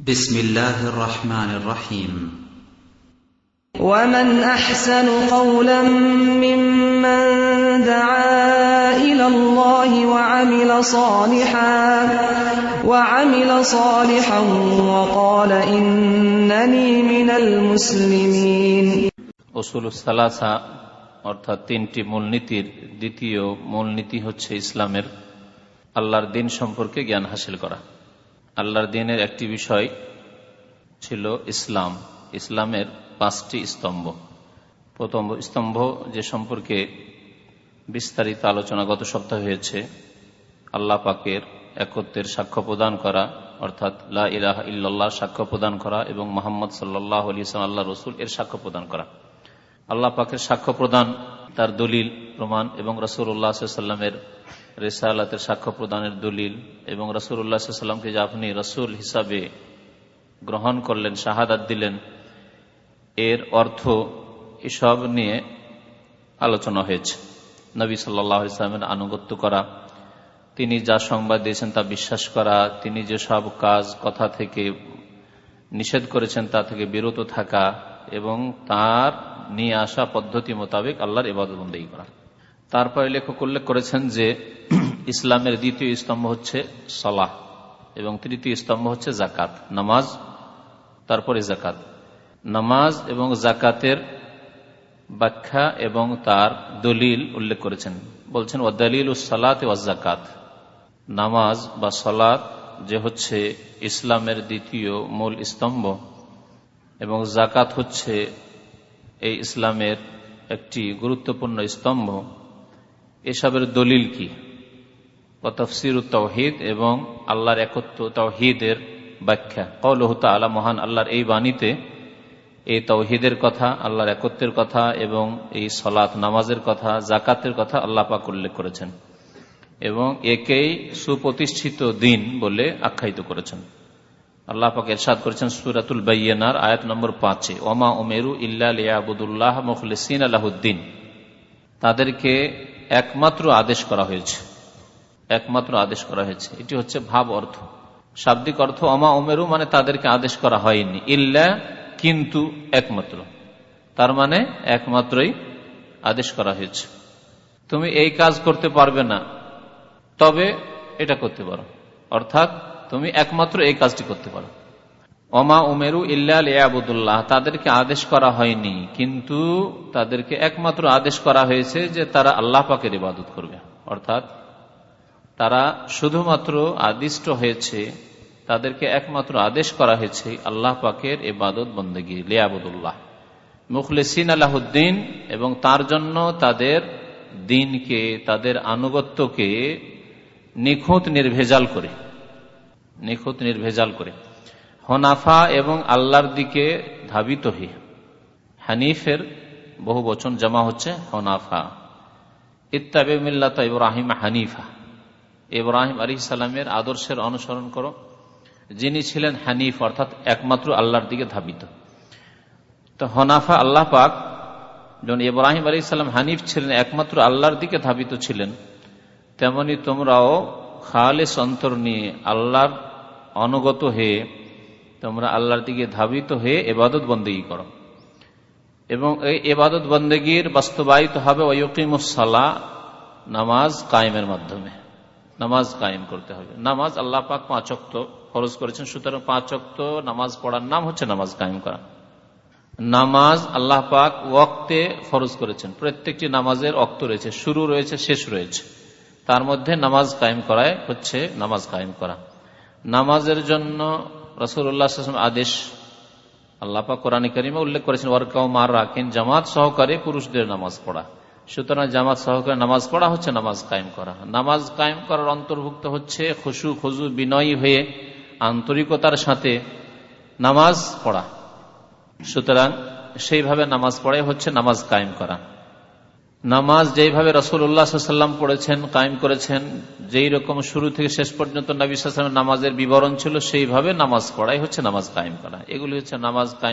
بسم الله الرحمن الرحيم ومن أحسن قولا ممن دعا إلى الله وعمل صالحا وعمل صالحا وقال إنني من المسلمين অসুল সালাসা অর্থাৎ তিনটি মূলনীতির দ্বিতীয় মূলনীতি হচ্ছে ইসলামের আল্লাহর দিন সম্পর্কে জ্ঞান হাসিল করা আল্লাহর দিনের একটি বিষয় ছিল ইসলাম। ইসলামের পাঁচটি স্তম্ভ। প্রথম স্তম্ভ যে সম্পর্কে বিস্তারিত আলোচনা গত সপ্তাহ হয়েছে, আল্লাহ পাকের একত্রের সাক্ষ্য প্রদান করা, অর্থাৎ লা ইলাহা ইল্লাল্লাহ সাক্ষ্য প্রদান করা এবং মোহাম্মদ সাল্লাহ আলী আল্লাহ রসুল এর সাক্ষ্য প্রদান করা। আল্লাহ পাকের সাক্ষ্য প্রদান, তার দলিল, প্রমাণ এবং রসুল্লাহ সাল্লামের রেসালাতের সাক্ষ্য প্রদানের দলিল এবং রসুল্লাহ সাল্লামকে যে আপনি রসুল হিসাবে গ্রহণ করলেন, শাহাদাত দিলেন, এর অর্থ এসব নিয়ে আলোচনা হয়েছে। নবী সাল্লাহ ইসলামের আনুগত্য করা, তিনি যা সংবাদ দিয়েছেন তা বিশ্বাস করা, তিনি যেসব কাজ, কথা থেকে নিষেধ করেছেন তা থেকে বিরত থাকা এবং তার নিয়ে আসা পদ্ধতি মোতাবেক আল্লাহর ইবাদতবন্দি করা। তারপরে লেখক উল্লেখ করেছেন যে, ইসলামের দ্বিতীয় স্তম্ভ হচ্ছে সলাহ এবং তৃতীয় স্তম্ভ হচ্ছে জাকাত নামাজ, তারপরে জাকাত নামাজ এবং জাকাতের ব্যাখ্যা এবং তার দলিল উল্লেখ করেছেন। বলছেন ও দলিল ও সালাত ও জাকাত নামাজ বা সলাত যে হচ্ছে ইসলামের দ্বিতীয় মূল স্তম্ভ এবং জাকাত হচ্ছে এই ইসলামের একটি গুরুত্বপূর্ণ স্তম্ভ। এসবের দলিল কি? তফসির তৌহিদ এবং আল্লাহর একত্র তৌহিদের ব্যাখ্যা। কৌলহ আলা মহান আল্লাহর এই বাণীতে এই তৌহিদের কথা, আল্লাহর একত্রের কথা এবং এই সলাৎ নামাজের কথা জাকাতের কথা আল্লাহ পাক উল্লেখ করেছেন এবং একেই সুপ্রতিষ্ঠিত দিন বলে আখ্যায়িত করেছেন। আল্লাহ পাক এরশাদ করেছেন সুরাতুল বাইয়ানার আয়াত নম্বর পাঁচে, ওমা ওমেরু ইল্লাবুদুল্লাহ মুখলিসিন আলাহুদ্দিন তাদেরকে একমাত্র আদেশ করা হয়েছে। একমাত্র আদেশ করা হয়েছে। এটি হচ্ছে ভাব অর্থ। শাব্দিক অর্থ অমা ওমেরু মানে তাদেরকে আদেশ করা হয়নি। ইল্লা কিন্তু একমাত্র। তার মানে একমাত্রই আদেশ করা হয়েছে। তুমি এই কাজ করতে পারবে না। তবে এটা করতে পারো। অর্থাৎ তুমি একমাত্র এই কাজটি করতে পারো। অমা উমেরু ইল্লাবুদুল্লাহ তাদেরকে আদেশ করা হয়নি, কিন্তু তাদেরকে একমাত্র আদেশ করা হয়েছে যে তারা আল্লাহ পাকের ইবাদত করবে। অর্থাৎ তারা শুধুমাত্র আদিষ্ট হয়েছে, তাদেরকে একমাত্র আদেশ করা হয়েছে আল্লাহ পাকের ইবাদত বন্দগি, লিয়াবুদুল্লাহ। মুখলেসিন আলাহুদ্দিন এবং তার জন্য তাদের দিনকে, তাদের আনুগত্যকে নিখুঁত নির্ভেজাল করে। নিখুঁত, নির্ভেজাল করে। হনাফা এবং আল্লাহর দিকে ধাবিত হয়ে হানিফের বহু বচন জমা হচ্ছে হনাফা। ইত্তাবে মিল্লাত ইব্রাহিম হানিফা। ইব্রাহিম আলী সালামের আদর্শের অনুসরণ করো। যিনি ছিলেন হানিফ, অর্থাৎ একমাত্র আল্লাহর দিকে ধাবিত। তো হনাফা আল্লাহ পাক যখন ইব্রাহিম আলী সাল্লাম হানিফ ছিলেন, একমাত্র আল্লাহর দিকে ধাবিত ছিলেন, তেমনি তোমরাও খালেস অন্তর নিয়ে আল্লাহর অনুগত হয়ে তোমরা আল্লাহর দিকে ধাবিত হয়ে এবাদত বন্দেগী করো। এবং এই এবাদত বন্দেগীর বাস্তবায়িত হবে ওয়কিমুসাল্লাহ নামাজ কায়েমের মাধ্যমে। নামাজ কায়েম করতে হবে। নামাজ আল্লাহ পাক পাঁচ পাঁচক্ত ফরজ করেছেন, সুতরাং পাঁচ পাঁচক্ত নামাজ পড়ার নাম হচ্ছে নামাজ কায়েম করা। নামাজ আল্লাহ পাক ওক্তে ফরজ করেছেন। প্রত্যেকটি নামাজের অক্ত রয়েছে, শুরু রয়েছে, শেষ রয়েছে। তার মধ্যে নামাজ কায়েম করায় হচ্ছে নামাজ কায়েম করা। নামাজের জন্য রসুল্লাহ আদেশ আল্লাপা কোরআন করিমে উল্লেখ করেছেন, ওয়ারকাউ মার রাখেন জামাত সহকারে পুরুষদের নামাজ পড়া। সুতরাং জামাত সহকারে নামাজ পড়া হচ্ছে নামাজ কায়েম করা। নামাজ কায়েম করার অন্তর্ভুক্ত হচ্ছে খুশু খুজু বিনয়ী হয়ে আন্তরিকতার সাথে নামাজ পড়া। সুতরাং সেইভাবে নামাজ পড়াই হচ্ছে নামাজ কায়েম করা। নামাজ যেইভাবে রসুল উল্লাহাম পড়েছেন, কায়েম করেছেন, যেই রকম শুরু থেকে শেষ পর্যন্ত নবী নামাজের বিবরণ ছিল, সেইভাবে নামাজ পড়াই হচ্ছে নামাজ কায়েম করা। এগুলি হচ্ছে নামাজ কায়েম